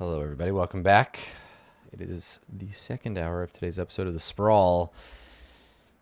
Hello, everybody. Welcome back. It is the second hour of today's episode of The Sprawl.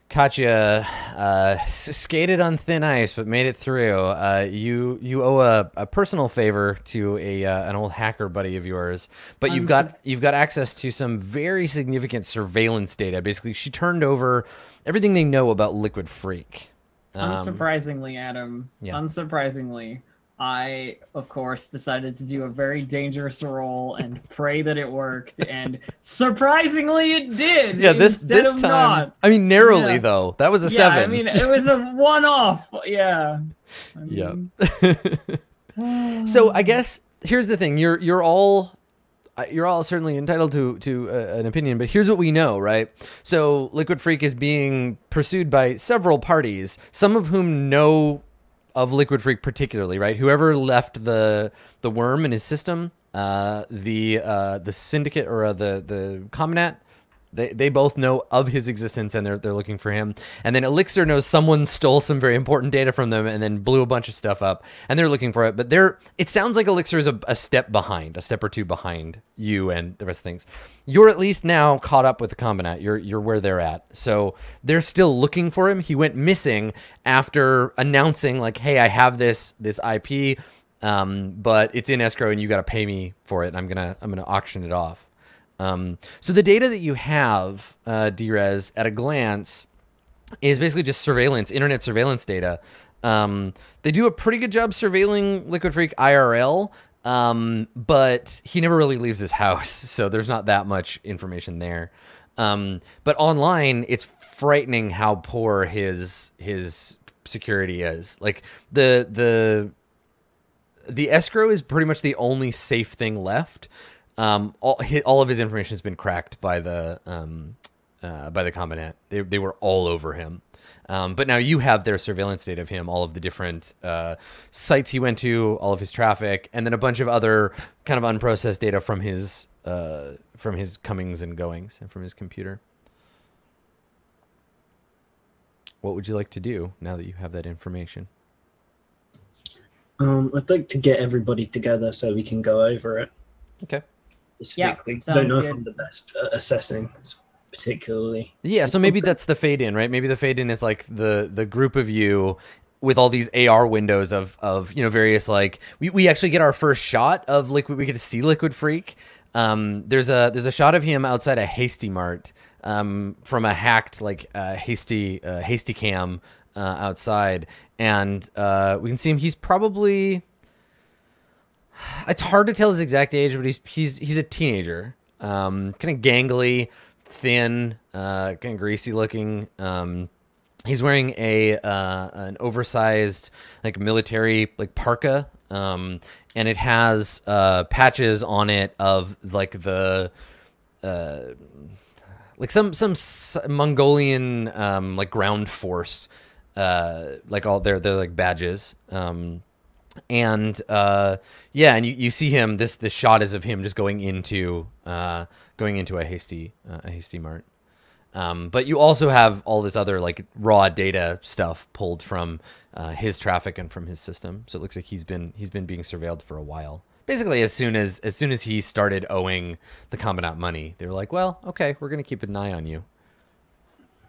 Katya uh, skated on thin ice, but made it through. Uh, you you owe a, a personal favor to a uh, an old hacker buddy of yours, but you've got you've got access to some very significant surveillance data. Basically, she turned over everything they know about Liquid Freak. Um, Unsurprisingly, Adam. yeah. Unsurprisingly, I of course decided to do a very dangerous roll and pray that it worked, and surprisingly, it did. yeah, this this time. not. I mean, narrowly Yeah. though. That was a yeah, seven. I mean, it was a one-off. Yeah. I Yeah. so I guess here's the thing: you're you're all uh, you're all certainly entitled to to uh, an opinion, but here's what we know, right? So Liquid Freak is being pursued by several parties, some of whom know of Liquid Freak particularly, right? Whoever left the the worm in his system, uh, the uh, the syndicate or uh, the the Combinat. They, they both know of his existence and they're, they're looking for him. And then Elixir knows someone stole some very important data from them and then blew a bunch of stuff up and they're looking for it. But they're it sounds like Elixir is a, a step behind, a step or two behind you and the rest of things. You're at least now caught up with the Combinat. You're you're where they're at. So they're still looking for him. He went missing after announcing like, hey, I have this this IP, um, but it's in escrow and you got to pay me for it. And I'm gonna I'm gonna auction it off. Um, so the data that you have, uh, Drez, at a glance, is basically just surveillance, internet surveillance data. Um, they do a pretty good job surveilling Liquid Freak IRL, um, but he never really leaves his house, so there's not that much information there. Um, but online, it's frightening how poor his his security is. Like the the the escrow is pretty much the only safe thing left. Um, all all of his information has been cracked by the um, uh, by the Combinat. They they were all over him. Um, but now you have their surveillance data of him, all of the different uh, sites he went to, all of his traffic, and then a bunch of other kind of unprocessed data from his uh, from his comings and goings and from his computer. What would you like to do now that you have that information? Um, I'd like to get everybody together so we can go over it. Okay. Specifically, I don't know if. I'm the best at assessing, particularly. Yeah, so maybe that's the fade in, right? Maybe the fade in is like the the group of you with all these AR windows of of you know various like we, we actually get our first shot of liquid we get to see liquid freak. Um, there's a there's a shot of him outside a Hasty Mart um, from a hacked like uh, hasty uh, hasty cam uh, outside, and uh, we can see him. He's probably it's hard to tell his exact age, but he's he's he's a teenager. Um, kind of gangly, thin, uh, kind of greasy looking. Um, he's wearing a uh, an oversized like military like parka, um, and it has uh, patches on it of like the uh, like some some Mongolian um, like ground force, uh, like all their their like badges. Um, and uh, yeah, and you, you see him. This this shot is of him just going into uh, going into a hasty uh, a hasty mart. Um, but you also have all this other like raw data stuff pulled from uh, his traffic and from his system. So it looks like he's been he's been being surveilled for a while. Basically, as soon as as soon as he started owing the Combinat money, they were like, "Well, okay, we're gonna keep an eye on you."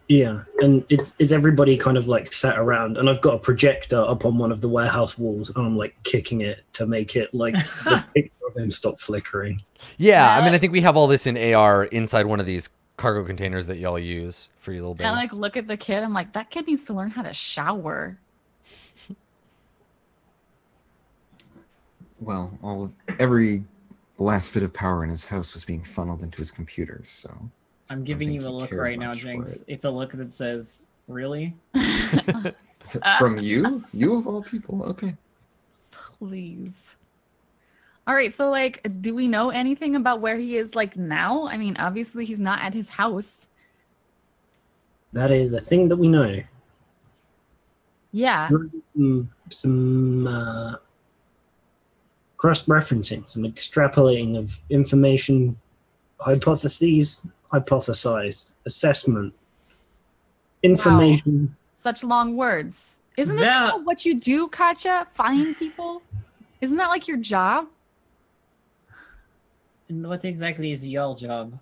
Yeah, and it's is everybody kind of like sat around, and I've got a projector up on one of the warehouse walls, and I'm like kicking it to make it like the picture of him stop flickering. Yeah, I mean, I think we have all this in AR inside one of these cargo containers that y'all use for your little And I like look at the kid. I'm like, that kid needs to learn how to shower. Well, all of every last bit of power in his house was being funneled into his computers. So I'm giving you a look right now, Jinx. it. It's a look that says, "Really?" from you, you of all people, okay. Please. All right, so like, do we know anything about where he is like now? I mean, obviously he's not at his house. That is a thing that we know. Yeah. Mm, Some uh, cross-referencing, some extrapolating of information, hypotheses, hypothesized, assessment, information. Such long words. Isn't this Yeah. kind of what you do, Katya? Find people? Isn't that like your job? And what exactly is your job?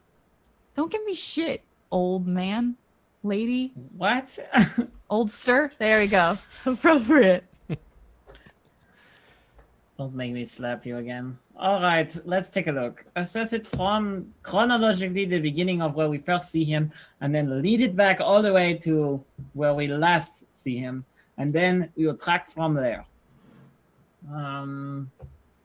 Don't give me shit, old man, lady, What? oldster. There we go. Appropriate. Don't make me slap you again. All right, let's take a look. Assess it from chronologically the beginning of where we first see him, and then lead it back all the way to where we last see him, and then we will track from there. Um,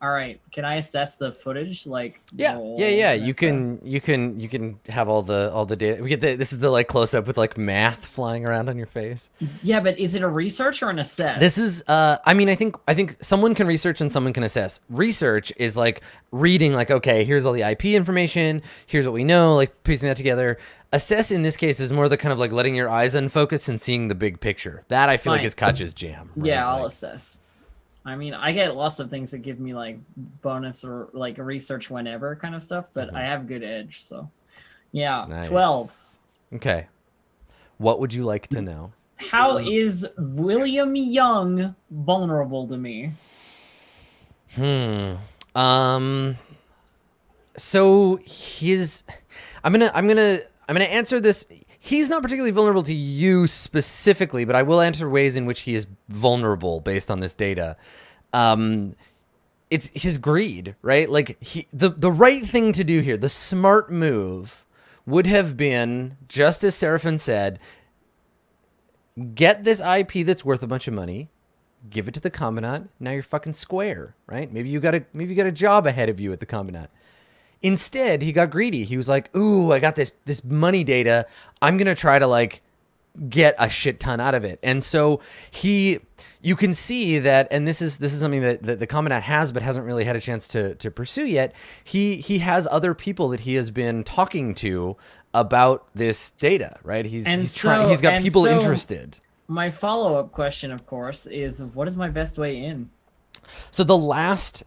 all right. Can I assess the footage? Like, Yeah, yeah, yeah. You can, you can, you can have all the all the data. We get the, this is the like close up with like math flying around on your face. Yeah, but is it a research or an assess? This is, uh, I mean, I think, I think someone can research and someone can assess. Research is like reading, like, okay, here's all the IP information, here's what we know, like piecing that together. Assess in this case is more the kind of like letting your eyes unfocus and seeing the big picture. That I feel like is Katya's jam. right? Yeah, I'll Like- assess. I mean, I get lots of things that give me like bonus or like research whenever kind of stuff, but I have good edge, so yeah. Nice. Twelve. Okay. What would you like to know? How is William Young vulnerable to me? Hmm. Um. So his, I'm gonna, I'm gonna, I'm gonna answer this. He's not particularly vulnerable to you specifically, but I will answer ways in which he is vulnerable based on this data. Um, it's his greed, right? Like he, the the right thing to do here, the smart move, would have been just as Seraphin said. Get this IP that's worth a bunch of money give it to the commandant. Now you're fucking square, right? Maybe you got a maybe you got a job ahead of you at the commandant. Instead, he got greedy. He was like, "Ooh, I got this this money data. I'm gonna try to like get a shit ton out of it." And so he, you can see that, and this is this is something that, that the commandant has, but hasn't really had a chance to to pursue yet. He he has other people that he has been talking to about this data, right? He's And he's trying. He's got people so- interested. My follow up question, of course, is what is my best way in? So the last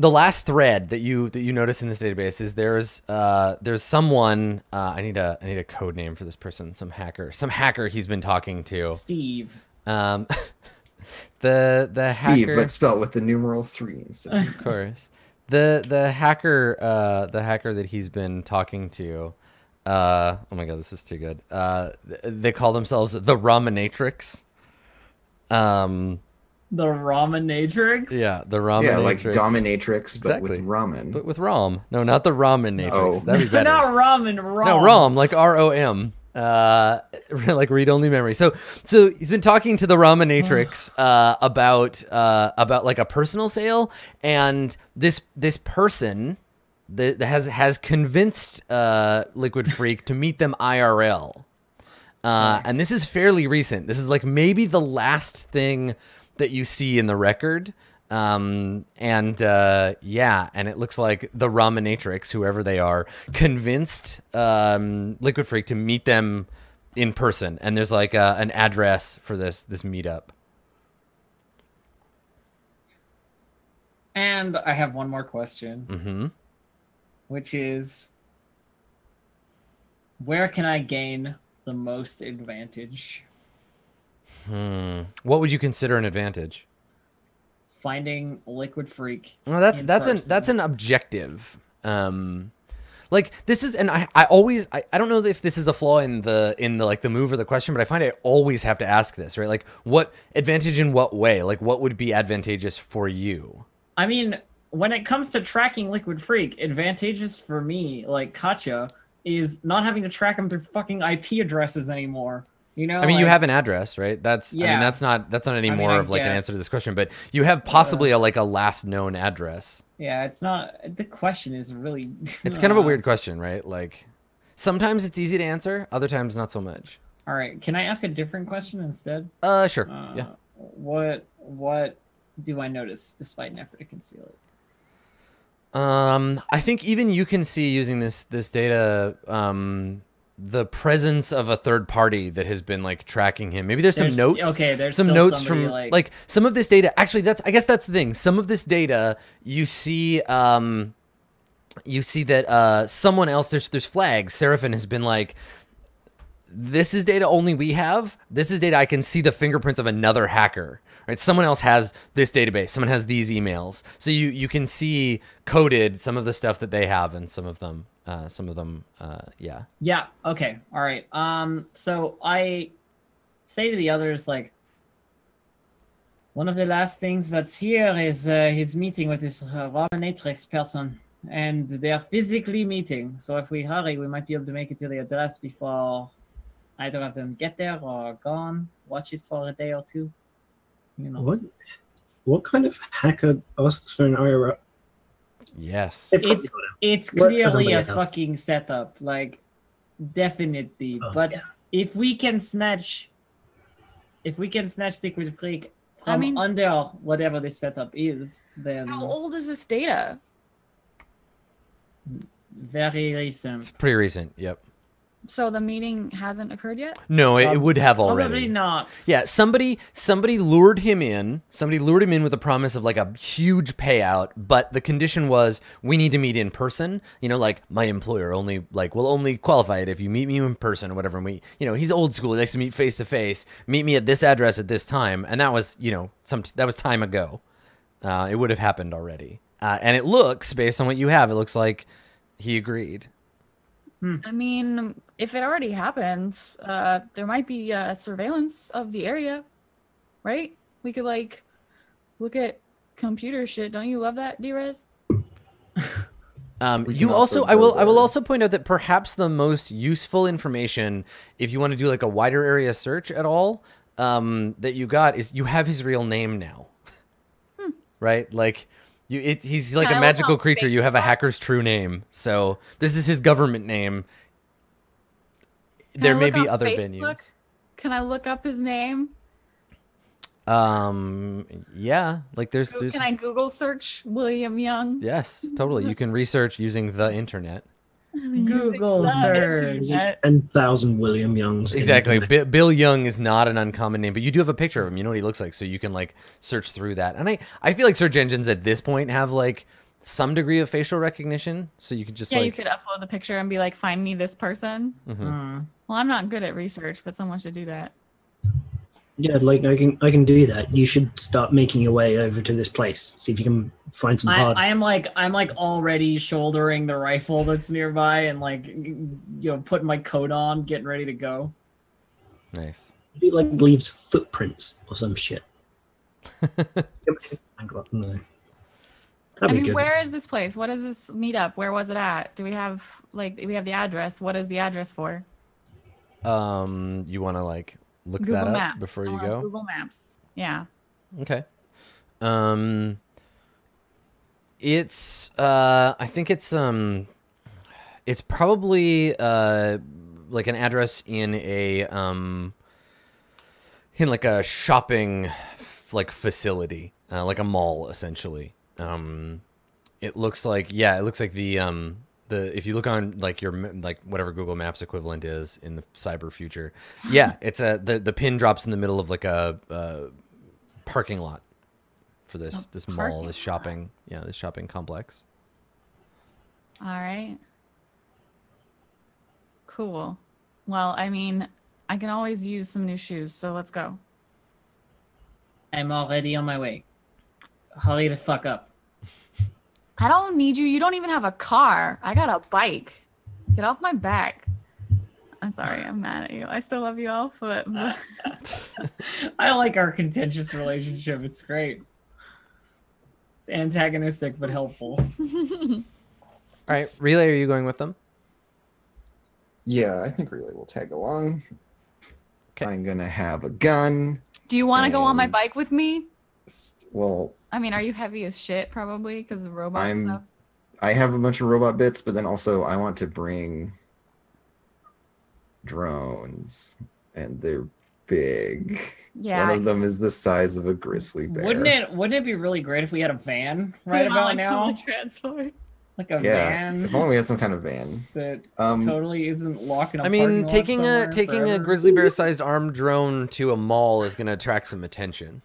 the last thread that you that you notice in this database is there's uh there's someone uh, I need a I need a code name for this person some hacker some hacker he's been talking to Steve. um the the Steve, hacker let's spell with the numeral three instead. Of of course the the hacker uh the hacker that he's been talking to uh oh my god this is too good uh they call themselves the Raminatrix um The Raminatrix? yeah the Raminatrix yeah, like dominatrix, but with Exactly. ramen. But with ROM. No, not the ramen matrix. Oh. That'd be better. Not ramen, rom. no, ROM, like R O M. Uh, like read only memory. So, so he's been talking to the Raminatrix uh, about uh, about like a personal sale, and this this person that has has convinced uh, Liquid Freak to meet them IRL. Uh, and this is fairly recent. This is like maybe the last thing that you see in the record. Um, and uh, yeah, and it looks like the Raminatrix, whoever they are, convinced um, Liquid Freak to meet them in person. And there's like uh, an address for this this meetup. And I have one more question, hmm which is where can I gain the most advantage? Hmm. What would you consider an advantage? Finding Liquid Freak. Well, that's that's an that's an objective. Um, like this is, and I I always I, I don't know if this is a flaw in the in the like the move or the question, but I find I always have to ask this, right? Like, what advantage in what way? Like, what would be advantageous for you? I mean, when it comes to tracking Liquid Freak, advantageous for me, like Katya, is not having to track him through fucking IP addresses anymore. You know, I mean, you have an address, right? That's I mean, that's not that's not any I more I of like an answer to this question, but you have possibly a like a last known address. Yeah, it's not. The question is really. It's kind of a Uh, weird question, right? Like, sometimes it's easy to answer, other times not so much. All right, can I ask a different question instead? Uh, sure, Uh, yeah. What what do I notice despite an effort to conceal it? Um, I think even you can see using this this data, um, the presence of a third party that has been like tracking him. Maybe there's, There's- some notes. Okay, there's some notes from like, like, some of this data. Actually, that's I guess that's the thing. Some of this data you see, um, you see that uh, someone else. There's there's flags. Seraphin has been like this is data only we have. This is data I can see the fingerprints of another hacker. Right? Someone else has this database. Someone has these emails. So you you can see coded some of the stuff that they have and some of them uh, some of them uh, yeah. Yeah. Okay. All right. Um. So I say to the others like, one of the last things that's here is uh, his meeting with this uh, Robonatrix person, and they are physically meeting. So if we hurry, we might be able to make it to the address before either of them get there or gone. Watch it for a day or two. You know. What? What kind of hacker asks uh, for an IRA? Yes. It's- It's clearly a else. fucking setup, like definitely. Oh, but yeah. if we can snatch, if we can snatch Liquid Freak from I mean- under whatever this setup is, then How old is this data? very recent. It's recent. pretty recent. Yep. So the meeting hasn't occurred yet? No, it, it would have Probably already. not. Yeah, somebody somebody lured him in. Somebody lured him in with a promise of like a huge payout, but the condition was we need to meet in person. You know, like my employer only like will only qualify it if you meet me in person or whatever. And we, you know, he's old school. He likes to meet face to face. Meet me at this address at this time, and that was you know some that was time ago. Uh, it would have happened already, uh, and it looks based on what you have, it looks like he agreed. I mean, if it already happened, uh, there might be uh, surveillance of the area, right? We could like look at computer shit. Don't you love that, Drez? Um, you also, also I will, go I will also point out that perhaps the most useful information, if you want to do like a wider area search at all, um, that you got is you have his real name now, right? Like you, it, he's like a magical creature. You have a hacker's true name, so this is his government name. Can there may be other Facebook? venues. Can I look up his name? Um, yeah, like there's, Can I Google search William Young? yes, totally. You can research using the internet. Google The search. internet. Ten thousand William Youngs. Exactly. the- Bi- Bill Young is not an uncommon name, but you do have a picture of him. You know what he looks like, so you can like search through that. And I, I feel like search engines at this point have like some degree of facial recognition, so you could just Yeah, like. you could upload the picture and be like, find me this person. Mhm. Hmm. Well, I'm not good at research, but someone should do that. Yeah, like I can I can do that. You should start making your way over to this place. See if you can find some I, hard. I am like I'm like already shouldering the rifle that's nearby and like you know putting my coat on, getting ready to go. Nice. If he like leaves footprints or some shit. no. I mean, good. where is this place? What is this meetup? Where was it at? Do we have like we have the address? What is the address for? Um, you want to like look Google that up Maps. before you go? Google Maps. Yeah. Okay. Um it's uh I think it's um it's probably uh like an address in a um in like a shopping like facility, uh, like a mall essentially. Um it looks like yeah, it looks like the um the if you look on like your like whatever Google Maps equivalent is in the cyber future. Yeah, it's a the the pin drops in the middle of like a uh parking lot for this A this mall, parking this lot. shopping, yeah, this shopping complex. All right. Cool. Well, I mean, I can always use some new shoes, so let's go. I'm already on my way. Holly the fuck up. I don't need you. You don't even have a car. I got a bike. Get off my back. I'm sorry. I'm mad at you. I still love you all, but, but I like our contentious relationship. It's great. It's antagonistic but helpful. All right, relay, are you going with them? Yeah, I think Relay will tag along. 'Kay. I'm gonna have a gun. do you want to go on my bike with me? Well, I mean, are you heavy as shit? Probably because of robot I'm- stuff. I have a bunch of robot bits, but then also I want to bring drones, and they're big. Yeah. One of them is the size of a grizzly bear. Wouldn't it wouldn't it be really great if we had a van right it on, about like, now? public transport. Like a Yeah. If van only we had some kind of van. that Um, totally isn't locking. in a I parking mean, taking a somewhere taking a grizzly bear sized armed drone to a mall is going to attract some attention.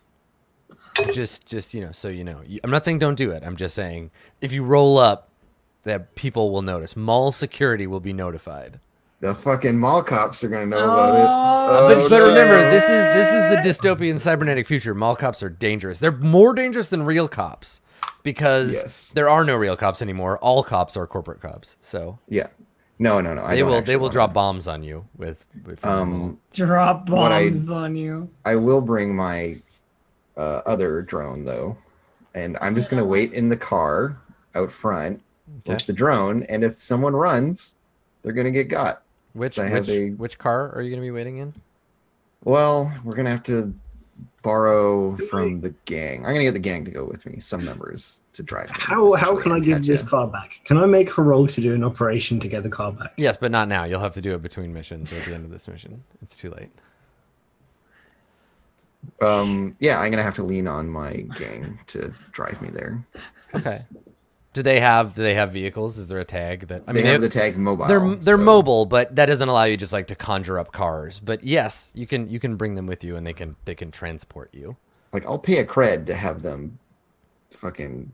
Just just, you know, so you know. I'm not saying don't do it. I'm just saying if you roll up that people will notice. Mall security will be notified. The fucking mall cops are gonna know about it. Oh, but, Oh, but remember, this is this is the dystopian cybernetic future. Mall cops are dangerous. They're more dangerous than real cops because Yes. there are no real cops anymore. All cops are corporate cops. So Yeah. No, no, no. I they don't will they will wanna- drop bombs on you with. with Um, drop What I- bombs on you. I will bring my uh, other drone though, and I'm just gonna wait in the car out front with the drone. And if someone runs, they're gonna get got. which I have which, a- which car are you going to be waiting in? Well, we're gonna have to borrow from the gang. I'm gonna get the gang to go with me, some members to drive. How how can I and give this ya. car back? Can I make Hero to do an operation to get the car back? Yes, but not now. You'll have to do it between missions or at the end of this mission. It's too late. Um, yeah, I'm gonna have to lean on my gang to drive me there. Okay. Do they have do they have vehicles? Is there a tag that I they mean have they- the tag mobile. they're they're so- mobile, but that doesn't allow you just like to conjure up cars. But yes, you can you can bring them with you and they can they can transport you. Like I'll pay a cred to have them fucking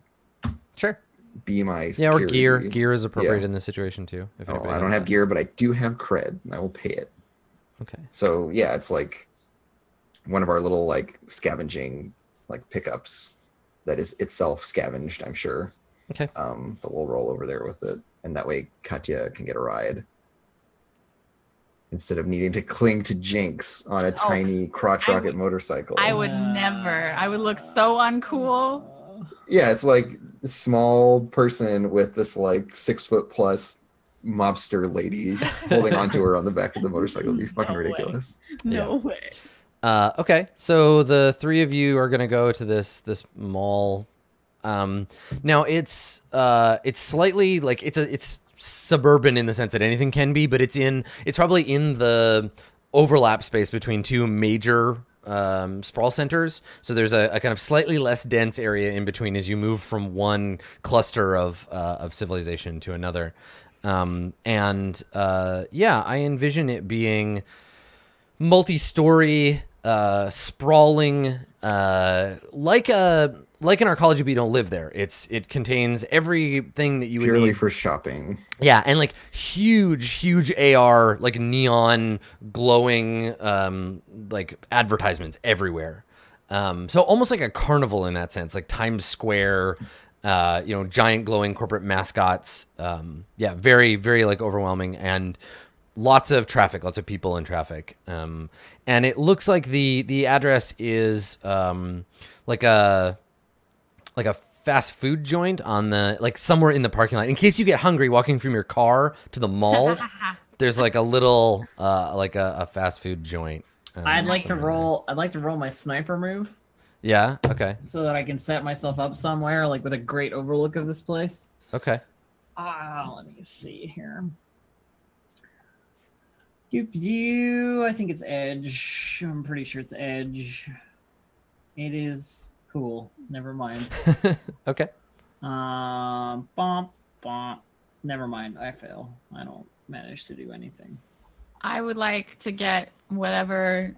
Sure. be my Yeah, or gear. Gear is appropriate Yeah. in this situation too. If Oh, I don't have that. gear, but I do have cred. and I will pay it. Okay. So yeah, it's like one of our little like scavenging like pickups that is itself scavenged, I'm sure. Okay. Um, but we'll roll over there with it, and that way Katya can get a ride instead of needing to cling to Jinx on a tiny crotch I rocket would- motorcycle. I would never. I would look so uncool. yeah, it's like a small person with this like six foot plus mobster lady holding onto her on the back of the motorcycle. It'd be fucking No way. ridiculous. No way. Uh, okay, so the three of you are gonna go to this this mall. Um, now it's uh, it's slightly like it's a it's suburban in the sense that anything can be, but it's in it's probably in the overlap space between two major um, sprawl centers. So there's a, a kind of slightly less dense area in between as you move from one cluster of uh, of civilization to another. Um, and uh, yeah, I envision it being multi-story, uh, sprawling, uh, like a like in our college, but you don't live there. It's it contains everything that you would Purely need. for shopping. Yeah, and like huge, huge AR, like neon glowing, um, like advertisements everywhere. Um, so almost like a carnival in that sense, like Times Square, uh, you know, giant glowing corporate mascots. Um, yeah, very, very like overwhelming and lots of traffic, lots of people in traffic. Um, and it looks like the the address is um, like a like a fast food joint on the like somewhere in the parking lot in case you get hungry walking from your car to the mall there's like a little uh like a, a fast food joint um, I'd like to roll. I'd like to roll my sniper move yeah okay so that I can set myself up somewhere, like with a great overlook of this place. okay Ah, let me see here. Doop doo. I think it's Edge. I'm pretty sure it's Edge. It is cool. Never mind. okay Um, bump, bump. Never mind. I fail. I don't manage to do anything. I would like to get whatever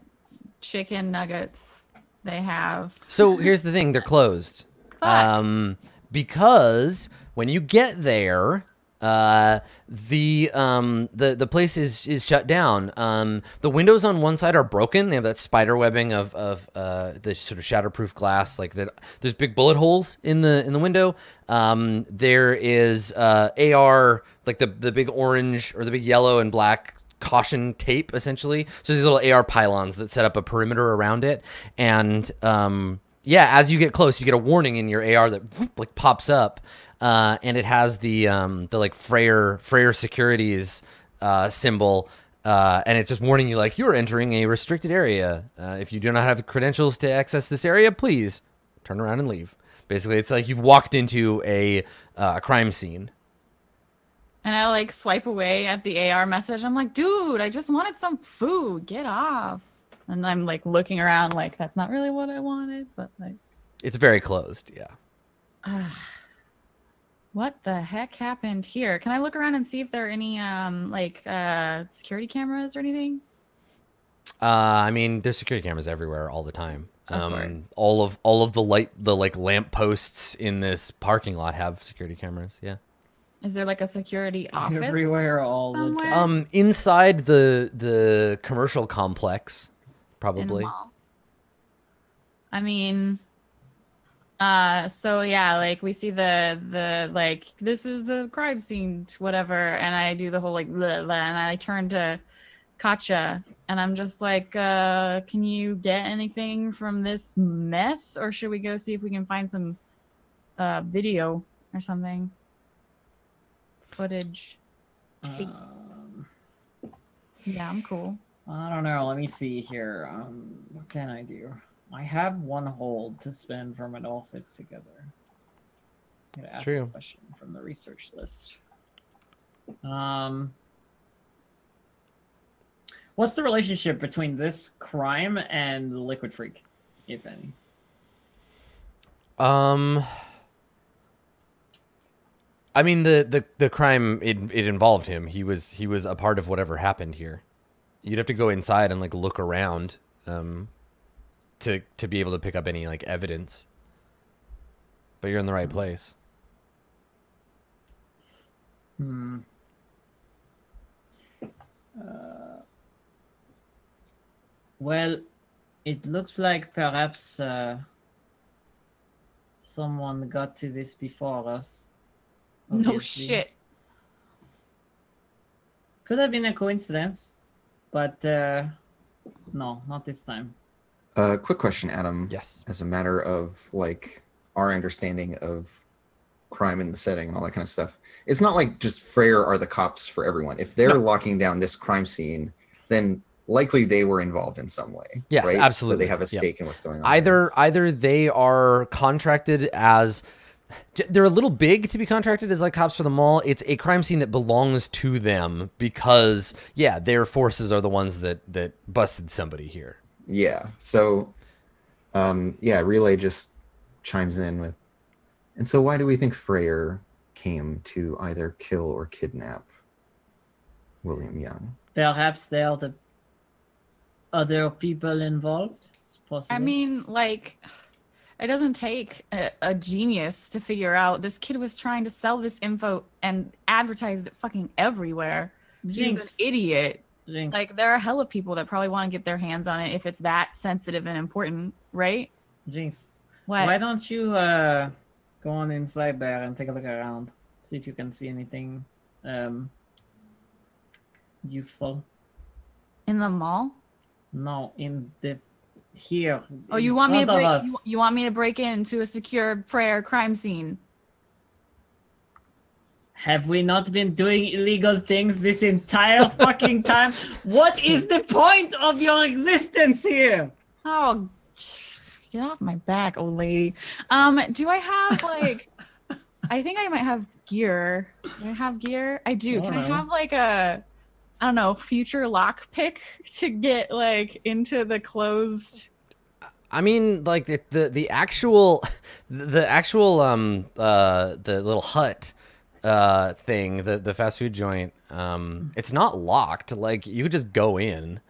chicken nuggets they have. so here's the thing they're closed Fuck. um because when you get there uh the um the the place is is shut down. Um the windows on one side are broken. They have that spider webbing of of uh the sort of shatterproof glass like that there's big bullet holes in the in the window. Um there is uh ar like the the big orange or the big yellow and black caution tape essentially. So these little ar pylons that set up a perimeter around it. And um yeah as you get close you get a warning in your ar that whoop, like pops up uh, and it has the um, the like Freyr Freyr Securities uh, symbol, uh, and it's just warning you like you're entering a restricted area. Uh, if you do not have the credentials to access this area, please turn around and leave. Basically, it's like you've walked into a uh, a crime scene. And I like swipe away at the AR message. I'm like, dude, I just wanted some food. Get off. And I'm like looking around, like, that's not really what I wanted, but like, It's very closed. Yeah. ah, what the heck happened here? Can I look around and see if there are any um like uh security cameras or anything? Uh, I mean, there's security cameras everywhere all the time. Of course. Um, all of all of the light, the like lamp posts in this parking lot have security cameras. Yeah. Is there like a security office? Everywhere, all the somewhere? time. Um, inside the the commercial complex, in a probably. mall? I mean, uh, so yeah, like we see the the like this is a crime scene, whatever, and I do the whole like blah, blah, and I turn to Katya and I'm just like, uh, can you get anything from this mess, or should we go see if we can find some uh video or something, footage? Tape. Um, Yeah, I'm cool. I don't know. Let me see here. Um, what can I do? I have one hold to spend from it all fits together. I'm gonna It's ask true. a question from the research list. Um, what's the relationship between this crime and the Liquid Freak, if any? Um, I mean the the the crime it it involved him. He was he was a part of whatever happened here. You'd have to go inside and like look around, um, to to be able to pick up any like evidence. But you're in the right place. Hmm. Uh, well, it looks like perhaps uh, someone got to this before us. No shit. Could have been a coincidence, but uh, no, not this time. Uh, quick question, Adam. Yes. As a matter of like our understanding of crime in the setting and all that kind of stuff, it's not like just Freyr are the cops for everyone. If they're No. locking down this crime scene, then likely they were involved in some way. Yes, right? So absolutely. they have a Yeah. stake in what's going on. Either either they are contracted as j- they're a little big to be contracted as like cops for the mall. It's a crime scene that belongs to them because yeah, their forces are the ones that that busted somebody here. Yeah. So, um, yeah, Relay just chimes in with, and so why do we think Freyr came to either kill or kidnap William Young? Perhaps they are the other people involved. It's possible. I mean, like, it doesn't take a, a genius to figure out this kid was trying to sell this info and advertised it fucking everywhere. He's an idiot. Jinx. Like, there are hella people that probably want to get their hands on it if it's that sensitive and important, right? Jinx. What? Why don't you uh, go on inside there and take a look around? See if you can see anything um, useful. In the mall? No, in the here. Oh, you want me to break? You, you want me to break into a secure Freyr crime scene? Have we not been doing illegal things this entire fucking time? What is the point of your existence here? Oh, get off my back, old lady. Um, do I have like? I think I might have gear. Do I have gear? I do. Can I have like a, I don't know, future lock pick to get like into the closed? I mean, like the the, the actual the actual um uh the little hut uh thing the the fast food joint um it's not locked like you could just go in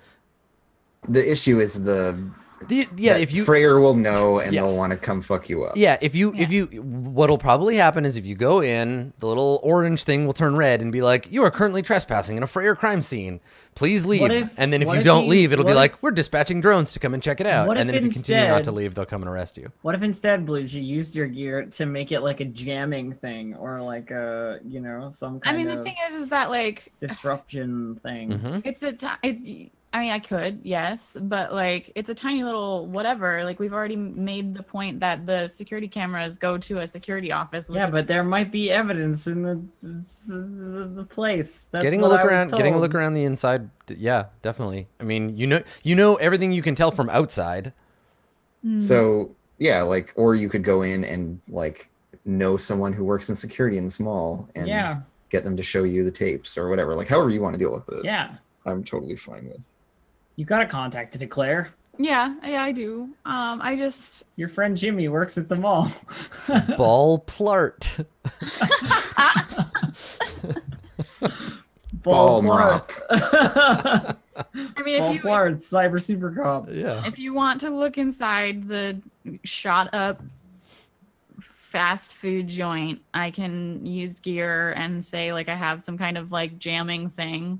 The issue is the the, yeah if you Freyr will know and Yes. they'll want to come fuck you up. Yeah, if you if you what'll probably happen is if you go in, the little orange thing will turn red and be like, "You are currently trespassing in a Freyr crime scene. Please leave." if- and then if you if don't he- leave, it'll be what like, "We're dispatching drones to come and check it out." And then if you continue not to leave, they'll come and arrest you. What if instead, Blues, you used your gear to make it like a jamming thing or like a, you know, some kind I mean, of the thing is, is that like disruption thing? hmm it's a ti- it, I mean, I could, yes, but like it's a tiny little whatever. Like we've already made the point that the security cameras go to a security office. Which Yeah, is but there might be evidence in the the, the place. That's getting a look I was around, getting a look around the inside, yeah, definitely. I mean, you know, you know everything you can tell from outside. Hmm. So yeah, like, or you could go in and like know someone who works in security in this mall and Yeah, get them to show you the tapes or whatever. Like, however you want to deal with it. yeah. I'm totally fine with. You got a contact to declare. yeah, yeah, I do. Um, I just Your friend Jimmy works at the mall. Paul Blart. Paul Blart. I mean, Ball if you Blart, Cyber Super Cop. yeah. if you want to look inside the shot up fast food joint, I can use gear and say like I have some kind of like jamming thing.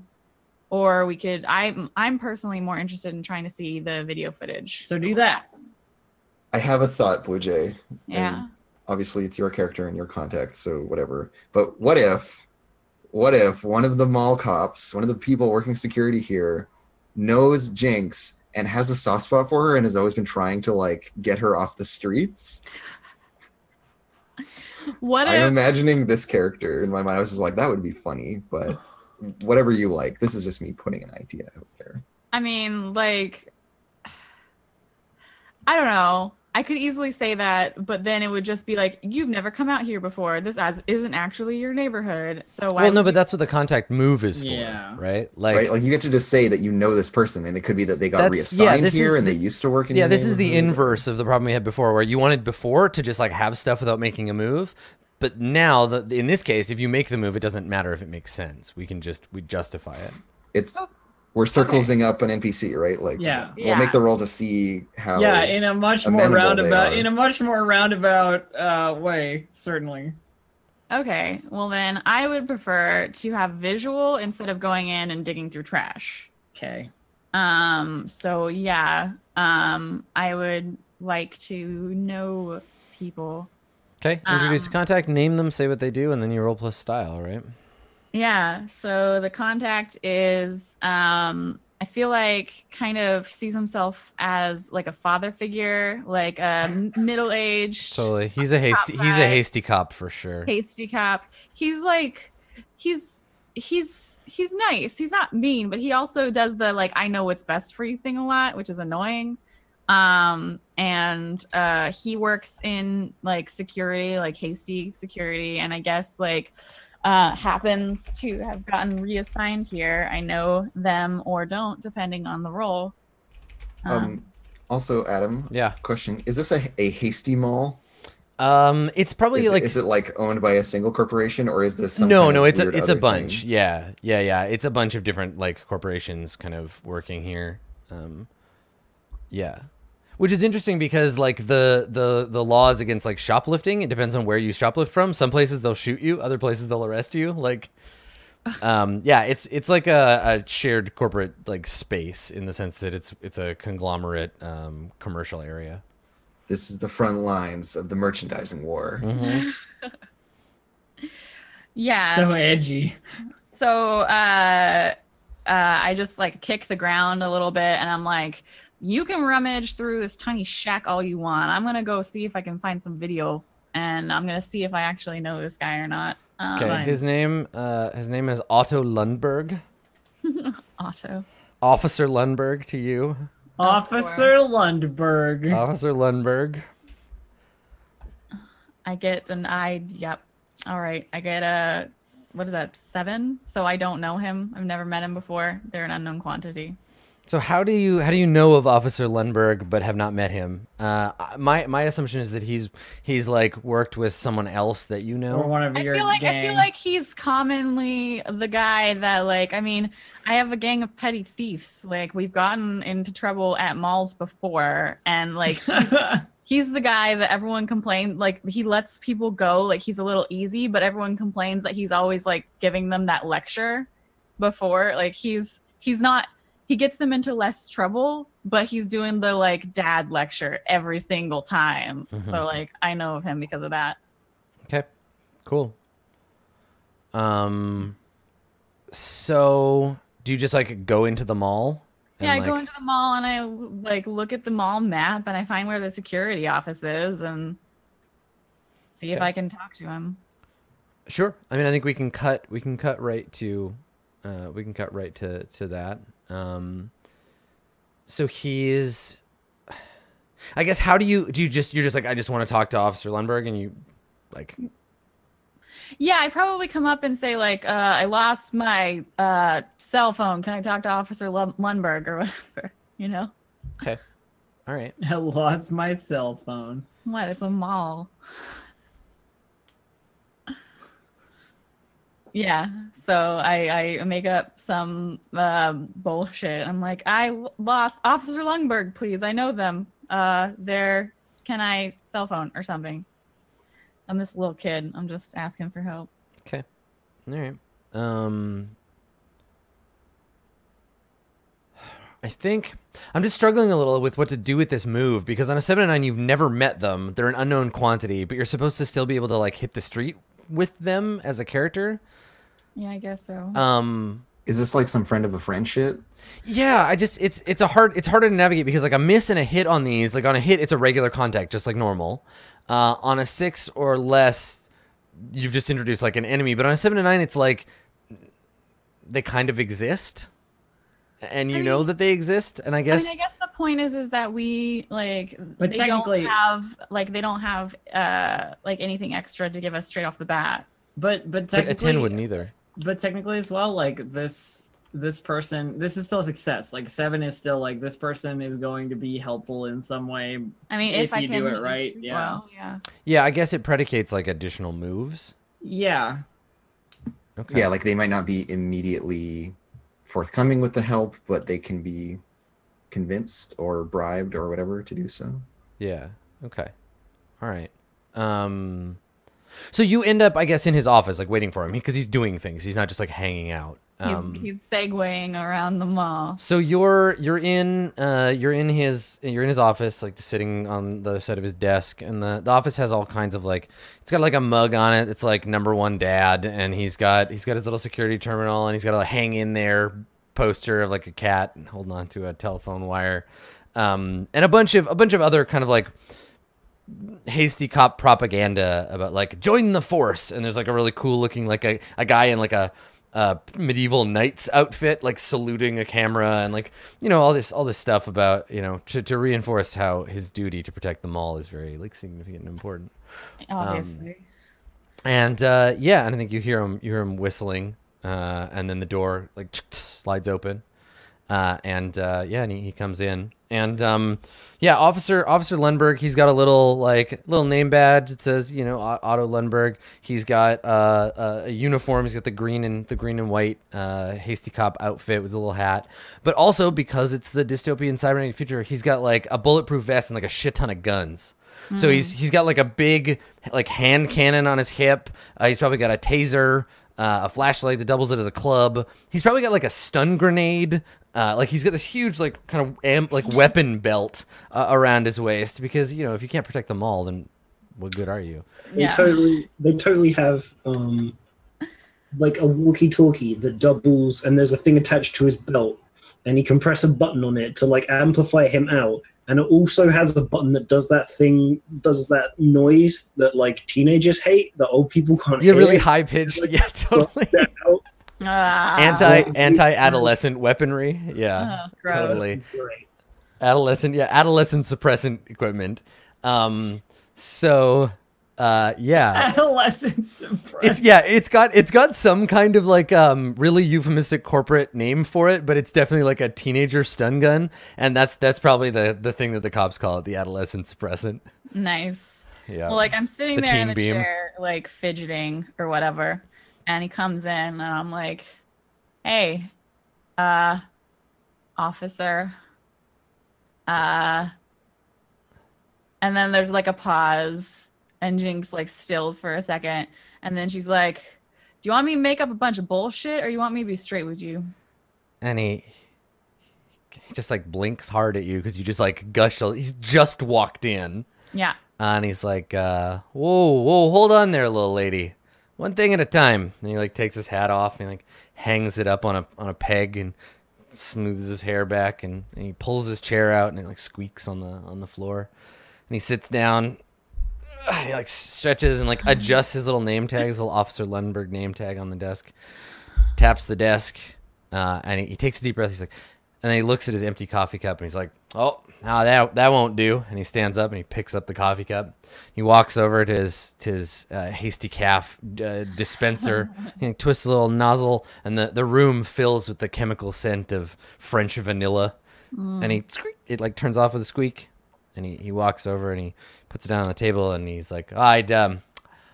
Or we could I'm I'm personally more interested in trying to see the video footage. So do that. I have a thought, Blue Jay. Yeah. And obviously, it's your character and your contact, so whatever. But what if, what if one of the mall cops, one of the people working security here, knows Jinx and has a soft spot for her and has always been trying to like get her off the streets? What I'm if imagining this character in my mind. I was just like, that would be funny, but whatever you like. This is just me putting an idea out there. I mean, like, I don't know. I could easily say that, but then it would just be like, you've never come out here before. This as isn't actually your neighborhood. So why? Well, no, would but that's what the contact move is for, Yeah. right? Like, right? Like you get to just say that you know this person, and it could be that they got That's- yeah, reassigned here and the- they used to work in. yeah, your this is the inverse of the problem we had before, where you wanted before to just like have stuff without making a move. But now, the, in this case, if you make the move, it doesn't matter if it makes sense. We can just we justify it. It's Oh, we're circling up an NPC, right? Like Yeah. we'll make the roll to see how. Yeah, in a much more roundabout, in a much more roundabout uh, way, certainly. Okay, well then I would prefer to have visual instead of going in and digging through trash. Okay. Um, so yeah, um, I would like to know people. Okay, introduce Um, a contact, name them, say what they do, and then you roll plus style, right? Yeah, so the contact is um I feel like kind of sees himself as like a father figure, like a middle aged Totally. He's a hasty. He's a hasty cop for sure. hasty cop. He's like he's he's he's nice. He's not mean, but he also does the like I know what's best for you thing a lot, which is annoying. Um and uh he works in like security, like hasty security and I guess like uh happens to have gotten reassigned here. I know them or don't depending on the role. Um, also, Adam, Yeah. question: Is this a, a hasty mall? Um, it's probably Is, like it, is it like owned by a single corporation, or is this some no, kind no. of It's a it's a bunch. thing? Yeah, yeah, yeah. It's a bunch of different like corporations kind of working here. Um, yeah, which is interesting because like the the the laws against like shoplifting, it depends on where you shoplift from. Some places they'll shoot you, other places they'll arrest you. Like, um, yeah, it's it's like a, a shared corporate like space in the sense that it's it's a conglomerate um, commercial area. This is the front lines of the merchandising war. Mhm. Yeah. So edgy. So uh, uh, I just like kick the ground a little bit, and I'm like, "You can rummage through this tiny shack all you want. I'm gonna go see if I can find some video, and I'm gonna see if I actually know this guy or not." Um, Okay, Fine. his name uh, his name is Otto Lundberg. Otto. Officer Lundberg to you. Officer Lundberg. Officer Lundberg. I get an I. Yep. All right. I get a what is that? Seven. So I don't know him. I've never met him before. They're an unknown quantity. So how do you how do you know of Officer Lundberg but have not met him? Uh, my my assumption is that he's he's like worked with someone else that you know. or know. one of I your feel like gang. I feel like he's commonly the guy that like I mean I have a gang of petty thieves like we've gotten into trouble at malls before and like he's the guy that everyone complained like he lets people go like he's a little easy but everyone complains that he's always like giving them that lecture before like he's he's not he gets them into less trouble but he's doing the like dad lecture every single time Mhm. so like I know of him because of that Okay, cool. Um, so do you just like go into the mall? and, Yeah, I go like- into the mall and I like look at the mall map and I find where the security office is and see if I can talk to him. Sure. I mean, I think we can cut. We can cut right to. Uh, we can cut right to to that. Um, so he's. I guess. How do you do? You just you're just like I just want to talk to Officer Lundberg, and you like Yeah, I'd probably come up and say like, uh, I lost my uh, cell phone. Can I talk to Officer Lundberg or whatever? You know Okay. all right. I lost my cell phone. what? It's a mall. Yeah, so I, I make up some um, bullshit. I'm like, I lost Officer Lundberg, please. I know them. Uh, they're can I cell phone or something? I'm this little kid. I'm just asking for help. Okay all right. Um, I think I'm just struggling a little with what to do with this move because on a seven and nine, you've never met them. They're an unknown quantity, but you're supposed to still be able to like hit the street with them as a character. Yeah, I guess so. Um, Is this like some friend of a friend shit? yeah, I just it's it's a hard it's harder to navigate because like a miss and a hit on these, like on a hit, it's a regular contact just like normal. Uh, on a six or less, you've just introduced like an enemy, but on a seven and nine, it's like they kind of exist, and you I know that they exist. And I I guess mean, I guess the point is, is that we like But they technically- don't have like they don't have uh like anything extra to give us straight off the bat. But but but a ten wouldn't either. But technically as well, like this this person, this is still a success. Like seven is still like this person is going to be helpful in some way. I mean, If if, I you can do it right, yeah. Well, yeah. Yeah, I guess it predicates like additional moves. Yeah, Okay. Yeah, like they might not be immediately forthcoming with the help, but they can be convinced or bribed or whatever to do so. Yeah. Okay. All right. Um so you end up I guess in his office like waiting for him because he's doing things. He's not just like hanging out. He's, Um he's segueing around the mall. so you're you're in uh you're in his you're in his office like just sitting on the other side of his desk and the, the office has all kinds of like it's got like a mug on it it's like number one dad and he's got he's got his little security terminal and he's got a hang in there poster of like a cat holding on to a telephone wire um and a bunch of a bunch of other kind of like hasty cop propaganda about like join the force. And there's like a really cool looking like a, a guy in like a uh, medieval knight's outfit like saluting a camera and like you know all this all this stuff about you know to, to reinforce how his duty to protect the mall is very like significant and important. Obviously. and uh, yeah, and I think you hear him you hear him whistling, uh, and then the door like slides open, uh, and uh, yeah, and he, he comes in, and um, yeah, Officer Officer Lundberg, he's got a little like little name badge that says you know Otto Lundberg. He's got uh, a, uniform. He's got the green and the green and white uh, hasty cop outfit with a little hat, but also because it's the dystopian cybernetic future, he's got like a bulletproof vest and like a shit ton of guns. So he's he's got like a big like hand cannon on his hip. Uh, he's probably got a taser, uh, a flashlight that doubles it as a club. He's probably got like a stun grenade. Uh, like he's got this huge like kind of am- like weapon belt uh, around his waist because you know if you can't protect them all, then what good are you? They Yeah. totally they totally have um like a walkie-talkie that doubles and there's a thing attached to his belt and he can press a button on it to like amplify him out and it also has a button that does that thing does that noise that like teenagers hate that old people can't Yeah, hear really high pitched. Yeah, totally. That out. Ah, Anti anti adolescent weaponry. Yeah, oh, gross. totally. Adolescent yeah adolescent suppressant equipment um so uh yeah adolescence. it's yeah it's got it's got some kind of like um really euphemistic corporate name for it but it's definitely like a teenager stun gun and that's that's probably the the thing that the cops call it the adolescent suppressant Nice. yeah Well, like I'm sitting The there in teen the beam. chair, like fidgeting or whatever, and he comes in, and I'm like, "Hey, uh, officer." Uh, and then there's like a pause, and Jinx like stills for a second, and then she's like, "Do you want me to make up a bunch of bullshit, or you want me to be straight with you?" and he he just like blinks hard at you because you just like gushed a- he's just walked in Yeah. and he's like, uh, "Whoa, whoa, hold on there, little lady. One thing at a time." And he like takes his hat off and like hangs it up on a on a peg and smooths his hair back and, and he pulls his chair out and it like squeaks on the on the floor. And he sits down. And he like stretches and like adjusts his little name tag, his little Officer Lundberg name tag on the desk. Taps the desk, uh, and he, he takes a deep breath. He's like, and then he looks at his empty coffee cup and he's like, "Oh, no, that that won't do." And he stands up and he picks up the coffee cup. He walks over to his to his uh, hasty calf uh, dispenser. he twists a little nozzle, and the, the room fills with the chemical scent of French vanilla. And he squeak, it like turns off with a squeak. And he, he walks over and he puts it down on the table and he's like, "I'd um,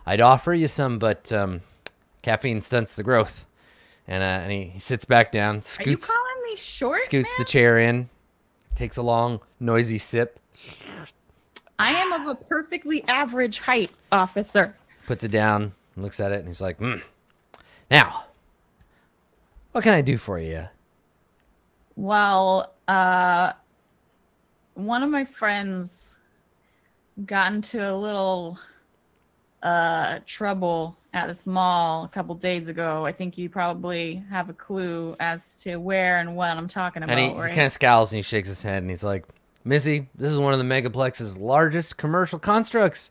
I'd offer you some, but um, caffeine stunts the growth." And uh, and he, he sits back down, Are you scoots me short? scoots the chair in, takes a long, noisy sip. I am of a perfectly average height, officer. puts it down, looks at it, and he's like, mm. "Now, what can I do for you?" Well, uh, one of my friends got into a little uh trouble at this mall a couple days ago. I think you probably have a clue as to where and what I'm talking about, And he, right? he kind of scowls and he shakes his head and he's like, Missy, this is one of the Megaplex's largest commercial constructs.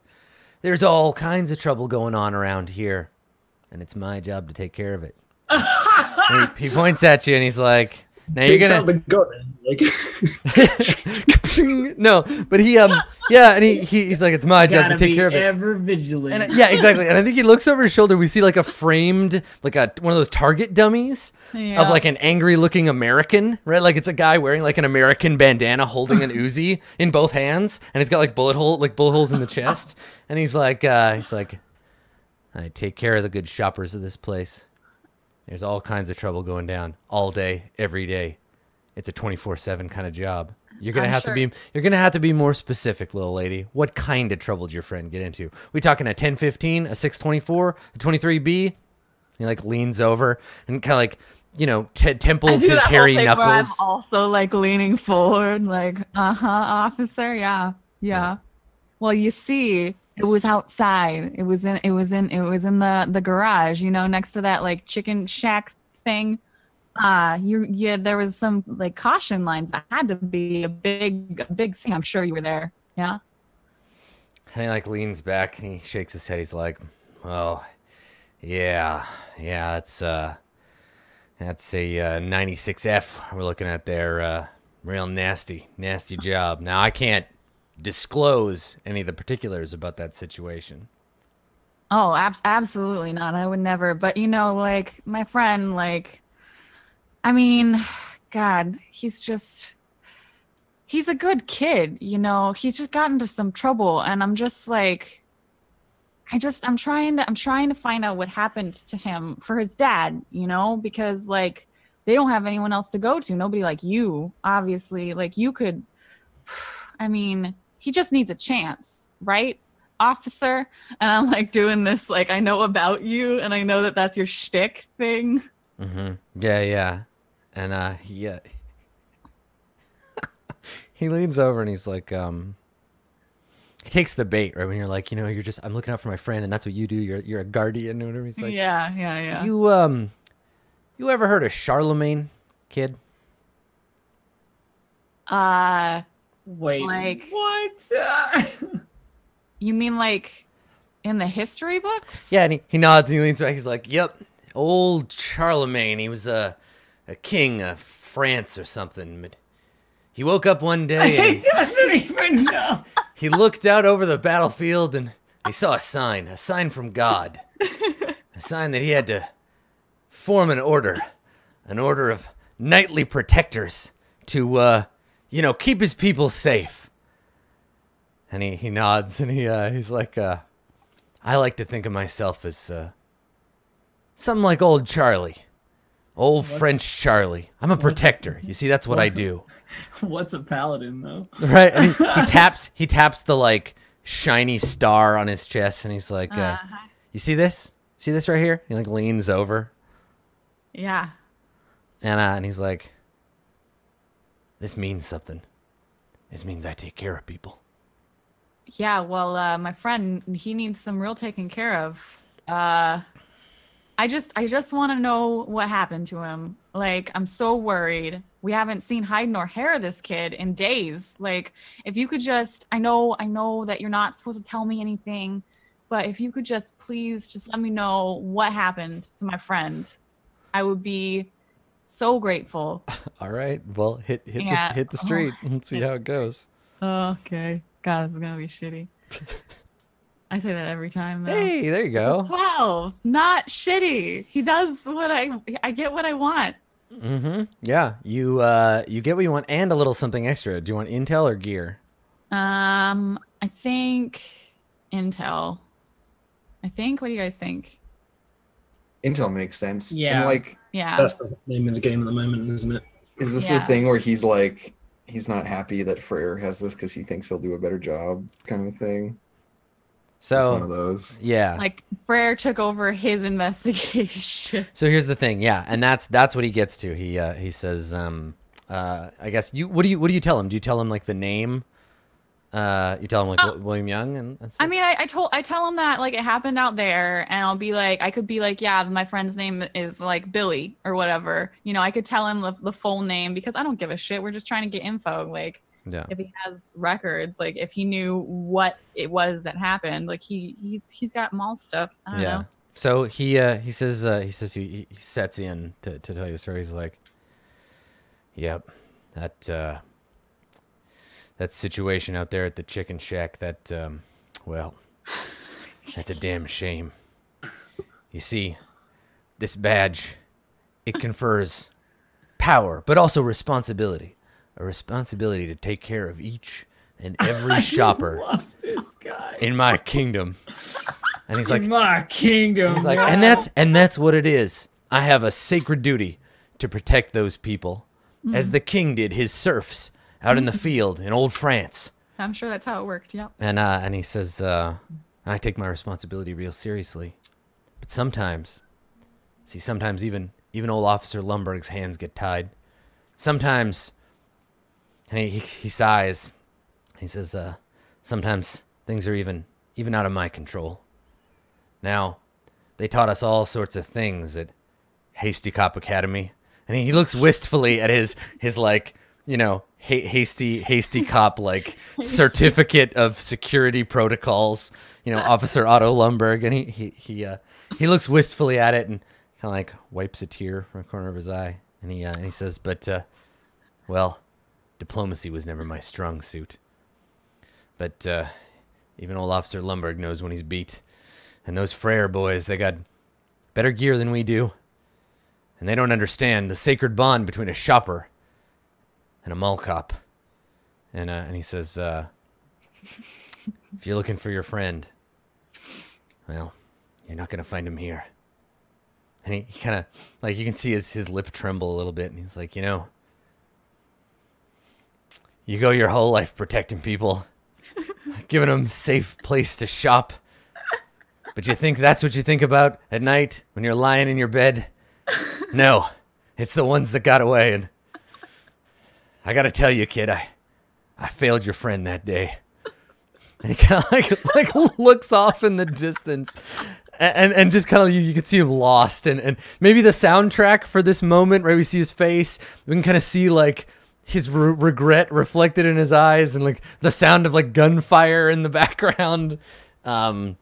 There's all kinds of trouble going on around here, and it's my job to take care of it. He, he points at you and he's like, Now you're gonna out the gun. Like, no, but he um yeah, and he, he he's like, It's my job Gotta take be care of it. ever vigilant. And yeah, exactly. And I think he looks over his shoulder. We see like a framed, like a one of those Target dummies Yeah. of like an angry-looking American, right? Like it's a guy wearing like an American bandana, holding an Uzi in both hands, and he's got like bullet hole, like bullet holes in the chest. And he's like, uh, he's like, I take care of the good shoppers of this place. There's all kinds of trouble going down all day, every day. It's a 24/7 kind of job. You're gonna I'm have sure- to be you're gonna have to be more specific, little lady. What kind of trouble did your friend get into? We talking a 1015, a 624, a 23B? He like leans over and kind of like you know temples do his hairy where I'm also like leaning forward, like, uh huh, officer, yeah, yeah. Well, you see, it was outside. It was in. It was in. It was in the the garage. You know, next to that like chicken shack thing. Uh, you yeah. There was some like caution lines. That had to be a big a big thing. I'm sure you were there. Yeah. And he like leans back and he shakes his head. He's like, "Oh, yeah, yeah, that's uh, that's a uh, 96F we're looking at there. Uh, real nasty, nasty job. Now I can't disclose any of the particulars about that situation. Oh, abs- absolutely not. I would never. But you know, like my friend, like, I mean, God, he's just, he's a good kid. You know, he just got into some trouble, and I'm just like, I just, I'm trying to, I'm trying to find out what happened to him for his dad. You know, because like they don't have anyone else to go to. Nobody like you, obviously. Like you could, I mean, he just needs a chance, right? officer and I'm like doing this like I know about you and I know that that's your shtick thing. Mm-hmm. Yeah, yeah. And uh, he uh, he leans over and he's like, um, he takes the bait right when you're like, you know, you're just I'm looking out for my friend, and that's what you do. You're you're a guardian or whatever. He's like, yeah, yeah, yeah. You um, you ever heard of Charlemagne, kid? uh, Wait, Like- what? Uh, you mean like in the history books? Yeah, and he, he nods and he leans back. He's like, "Yep, old Charlemagne. He was a a king of France or something. But he woke up one day and he doesn't even know. he looked out over the battlefield and he saw a sign, a sign from God, a sign that he had to form an order, an order of knightly protectors to, uh, you know, keep his people safe." And he, he nods and he uh, he's like, uh, I like to think of myself as uh, something like old Charlie, old French Charlie. I'm a protector. You see, that's what I do, What's a paladin though? right? And he, he taps he taps the like shiny star on his chest, and he's like, uh, Uh-huh. "You see this? See this right here?" He like leans over, Yeah. and uh, and he's like, "This means something. This means I take care of people." Yeah, well, uh, my friend, he needs some real taking care of. I just, I just want to know what happened to him. Like, I'm so worried. We haven't seen hide nor hair of this kid in days. Like, if you could just, I know, I know that you're not supposed to tell me anything, but if you could just please, just let me know what happened to my friend, I would be so grateful. All right, well, hit hit Yeah. the hit the Oh, street and see how it goes. okay. God, it's gonna be shitty. I say that every time. Though. Hey, there you go. Twelve, not shitty. He does what I I get what I want. Mm-hmm. Yeah, you uh you get what you want and a little something extra. Do you want intel or gear? Um, I think Intel. I think. What do you guys think? Intel makes sense. Yeah. And like, Yeah. that's the name of the game at the moment, isn't it? is this Yeah. the thing where he's like, he's not happy that Freyr has this because he thinks he'll do a better job, kind of thing? Just one So of those. yeah. Like Freyr took over his investigation. So here's the thing, yeah, and that's that's what he gets to. He uh, he says, um, uh, I guess you. What do you what do you tell him? Do you tell him like the name? Uh, you tell him like. Wi- William Young and. and I stuff? mean, I, I told I tell him that like it happened out there, and I'll be like, I could be like, yeah, my friend's name is like Billy or whatever. You know, I could tell him the, the full name because I don't give a shit. We're just trying to get info. Like, yeah. if he has records, like if he knew what it was that happened, like he he's he's got mall stuff. I don't Yeah. know. So he uh, he says uh, he says he, he sets in to, to tell you the story. He's like, "Yep, that uh, that situation out there at the chicken shack. That um, well, that's a damn shame. You see, this badge it confers power, but also responsibility. A responsibility to take care of each and every shopper in my kingdom." And he's like, In my kingdom. He's like, wow. and that's and that's what it is. I have a sacred duty to protect those people, as the king did his serfs out in the field in old France. I'm sure that's how it worked. Yep. And uh, and he says, uh, I take my responsibility real seriously, but sometimes, see, sometimes even even old Officer Lundberg's hands get tied. Sometimes, and he he, he sighs. He says, uh, sometimes things are even even out of my control. Now, they taught us all sorts of things at Hasty Cop Academy, and he, he looks wistfully at his his like you know ha- hasty hasty cop like certificate of security protocols. You know, Officer Otto Lundberg, and he he he uh, he looks wistfully at it and kind of like wipes a tear from the corner of his eye, and he uh, and he says, "But uh, well, diplomacy was never my strong suit. But uh, even old Officer Lundberg knows when he's beat." And those Freyr boys, they got better gear than we do. And they don't understand the sacred bond between a shopper and a mall cop. And, uh, and he says, uh, if you're looking for your friend, well, you're not going to find him here. And he, he kind of, like, you can see his, his lip tremble a little bit. And he's like, you know, you go your whole life protecting people, giving them safe place to shop. But you think that's what you think about at night when you're lying in your bed? No, it's the ones that got away. And I gotta tell you, kid, I, I failed your friend that day. And he kind of like like looks off in the distance, and and just kind of you, you can see him lost. And and maybe the soundtrack for this moment, where we see his face, we can kind of see like his re- regret reflected in his eyes, and like the sound of like gunfire in the background. Um,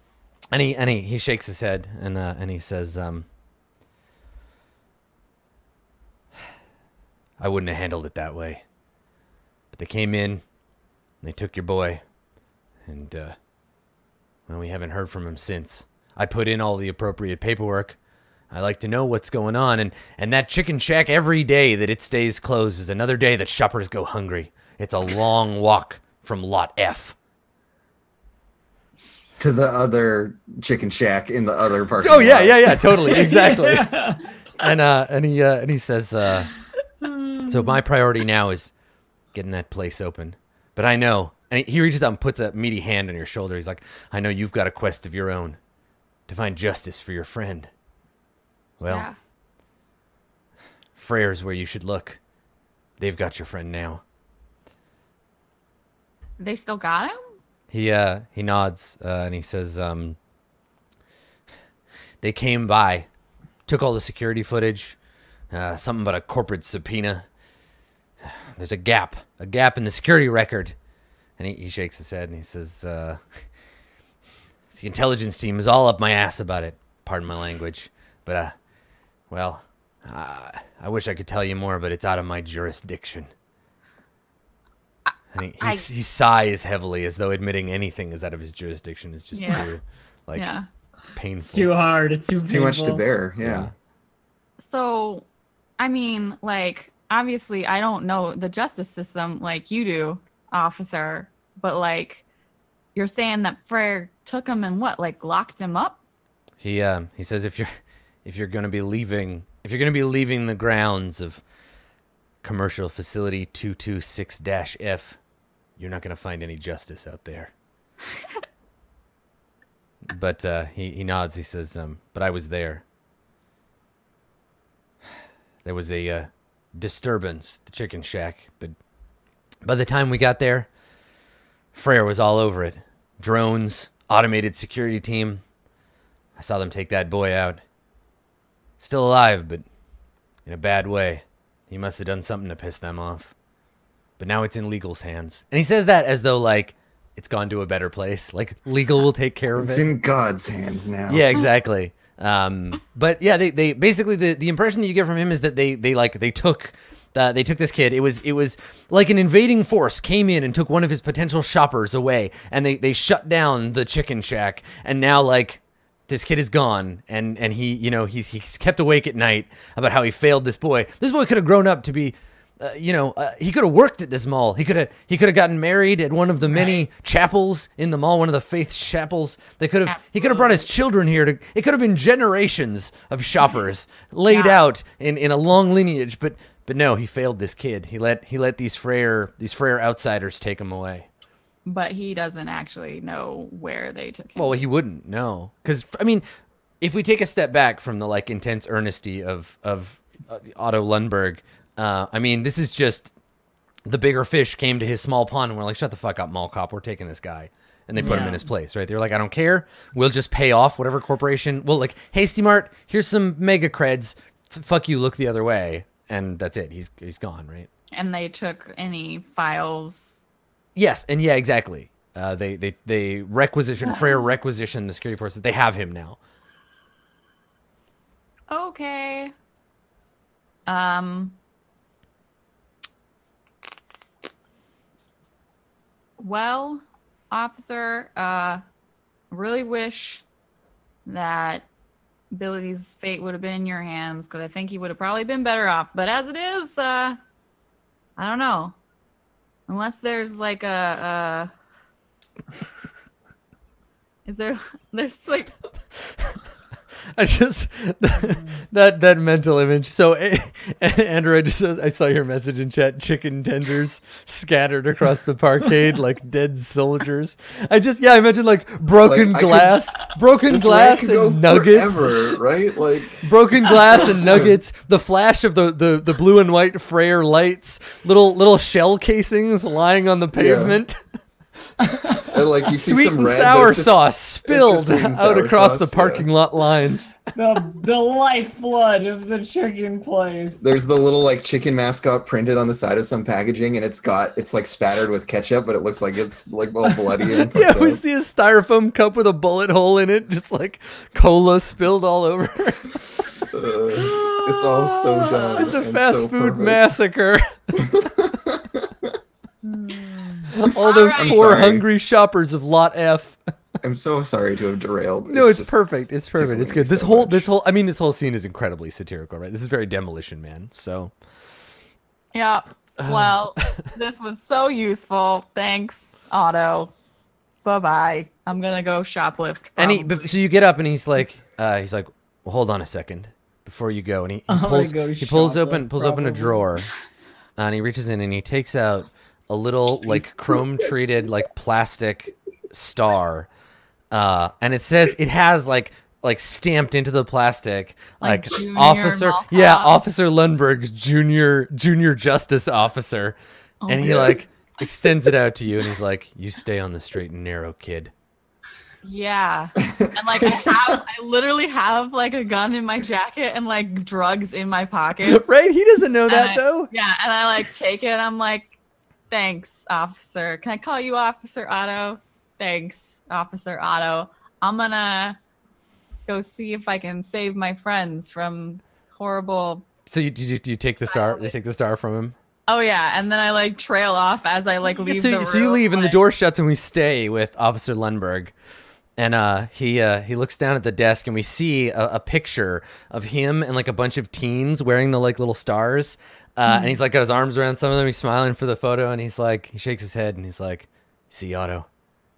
and he and he, he shakes his head and uh, and he says, um, "I wouldn't have handled it that way." But they came in, and they took your boy, and uh, well, we haven't heard from him since. I put in all the appropriate paperwork. I like to know what's going on, and and that chicken shack every day that it stays closed is another day that shoppers go hungry. It's a long walk from Lot F. To the other chicken shack in the other parking Oh yeah, lot. yeah, yeah, totally, exactly. and uh, and he uh, and he says, uh, so my priority now is getting that place open. But I know, and he reaches out and puts a meaty hand on your shoulder. He's like, I know you've got a quest of your own to find justice for your friend. Well, yeah. Freyr's where you should look. They've got your friend now. They still got him? He uh he nods uh, and he says um they came by, took all the security footage, uh, something about a corporate subpoena. There's a gap, a gap in the security record. And he, he shakes his head and he says, uh, the intelligence team is all up my ass about it. Pardon my language. But, uh, well, uh, I wish I could tell you more, but it's out of my jurisdiction. And he, he, I- s- he sighs heavily as though admitting anything is out of his jurisdiction is just Yeah. too, like, yeah. painful. It's too hard. It's too, It's too much to bear. Yeah. Yeah. So, I mean, like, obviously, I don't know the justice system like you do, officer, but like, you're saying that Freyr took him and what, like, locked him up? He um he says if you're if you're gonna be leaving if you're gonna be leaving the grounds of commercial facility two two six dash F, you're not gonna find any justice out there. but uh, he he nods. He says, um, "But I was there. There was a uh, disturbance, the chicken shack. But by the time we got there, Freyr was all over it. Drones, automated security team. I saw them take that boy out. Still alive, but in a bad way. He must have done something to piss them off. But now it's in legal's hands. And he says that as though like it's gone to a better place. Like legal will take care of It's it. It's in God's hands now. Yeah, exactly. Um, but yeah, they, they basically the, the impression that you get from him is that they they like they took uh, they took this kid. It was it was like an invading force came in and took one of his potential shoppers away, and they they shut down the chicken shack. And now like this kid is gone, and and he you know he's he's kept awake at night about how he failed this boy. This boy could have grown up to be uh, you know, uh, he could have worked at this mall. He could have he could have gotten married at one of the many chapels in the mall, one of the faith chapels. They could have he could have brought his children here to. It could have been generations of shoppers laid Yeah. out in, in a long lineage. But but no, he failed this kid. He let he let these Freyr these Freyr outsiders take him away. But he doesn't actually know where they took him. Well, he wouldn't know because I mean, if we take a step back from the like intense earnesty of of uh, Otto Lundberg, uh, I mean, this is just the bigger fish came to his small pond and we're like, shut the fuck up, mall cop, we're taking this guy. And they put him in his place, right? They're like, I don't care. We'll just pay off whatever corporation. Well, like, Hasty Mart, here's some mega creds. F- fuck you, look the other way, and that's it. He's he's gone, right? and they took any files. Yes, and yeah, exactly. Uh, they they they requisition Freyr requisition the security forces. They have him now. Okay. Um. Well, officer, uh, really wish that Billy's fate would have been in your hands because I think he would have probably been better off. But as it is, uh, I don't know. Unless there's like a, uh, is there? There's like I just that that mental image. So Andrew, I just I saw your message in chat. Chicken tenders scattered across the parkade like dead soldiers. I just yeah, I mentioned like broken Like, I could- glass, broken glass rant could go and nuggets, forever, right? Like broken glass and nuggets. The flash of the the the blue and white Freyr lights, little little shell casings lying on the pavement. And like you see Sweet some and red sour that's just- sauce spilled sweet out across sauce, the yeah. parking lot lines. the, the lifeblood of the chicken place. There's the little like chicken mascot printed on the side of some packaging, and it's got it's like spattered with ketchup, but it looks like it's like all bloody and Yeah, fucked we see a styrofoam cup with a bullet hole in it, just like cola spilled all over. Uh, it's all so dumb. it's a fast so food perfect. massacre. all those I'm poor, hungry shoppers of Lot F. I'm so sorry to have derailed. No, it's, just- perfect. It's perfect. It's good. This so whole, much. this whole, I mean, this whole scene is incredibly satirical, right? This is very Demolition Man. So, Yeah. Well, this was so useful. Thanks, Otto. Bye bye. I'm gonna go shoplift. and he, so you get up and he's like, uh, he's like, well, hold on a second before you go, and he, he pulls, he pulls open, pulls open a drawer, and he reaches in and he takes out a little like chrome treated like plastic star, uh, and it says it has like like stamped into the plastic Like like, officer Mall yeah officer lundberg's junior junior justice officer Oh and he God. like extends it out to you and he's like you stay on the straight and narrow kid Yeah. And like I have I literally have like a gun in my jacket and like drugs in my pocket. right he doesn't know that I- though Yeah, and I like take it. I'm like, thanks, officer. Can I call you Officer Otto? Thanks, Officer Otto. I'm gonna go see if I can save my friends from horrible So you, you, you take the star? You take the star from him. Oh yeah, and then I like trail off as I like leave so, the so you room, leave and the door shuts and we stay with Officer Lundberg. And uh, he uh, he looks down at the desk and we see a, a picture of him and like a bunch of teens wearing the like little stars. Uh, And he's like got his arms around some of them. He's smiling for the photo and he's like he shakes his head and he's like, "See Otto,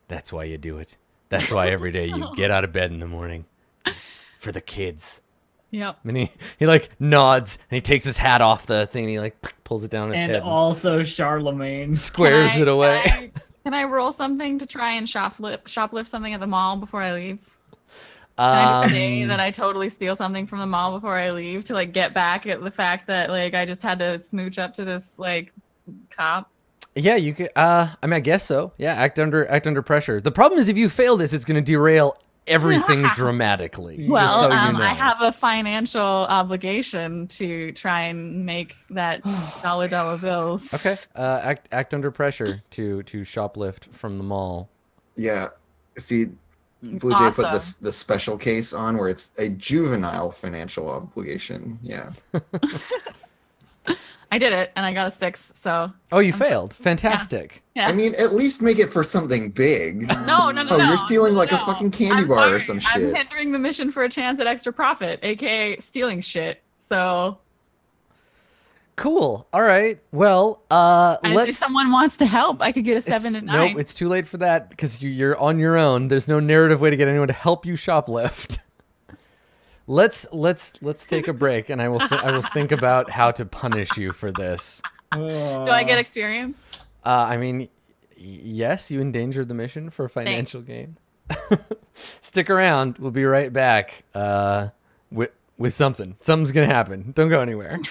that's why you do it. That's why every day you get out of bed in the morning for the kids." Yep. And he, he like nods and he takes his hat off the thing and he like pulls it down on his and head. also Charlemagne. squares I- it away. Can I, can I roll something to try and shoplift shoplift something at the mall before I leave? I just Um, say that I totally steal something from the mall before I leave to like get back at the fact that like I just had to smooch up to this like cop? Yeah, you could. Uh, I mean, I guess so. Yeah, act under act under pressure. The problem is, if you fail this, it's going to derail everything dramatically. just Well, so you um, know. I have a financial obligation to try and make that dollar dollar bills. Okay. Uh, act act under pressure to to shoplift from the mall. Yeah. See, Blue Jay put this Awesome. the special case on where it's a juvenile financial obligation. Yeah. I did it and I got a six. So Oh, you failed. Fantastic. yeah. I mean, at least make it for something big. no, no, no. Oh, no, you're stealing no, like a fucking candy I'm bar or sorry. some I'm shit. hindering the mission for a chance at extra profit, aka stealing shit. So Cool. All right. Well, uh, and let's. if someone wants to help, I could get a seven it's- and nine. Nope, it's too late for that because you, you're on your own. There's no narrative way to get anyone to help you shoplift. let's let's let's take a break, and I will th- I will think about how to punish you for this. Do I get experience? Uh, I mean, y- yes, you endangered the mission for financial gain. Stick around. We'll be right back uh, with with something. Something's gonna happen. Don't go anywhere.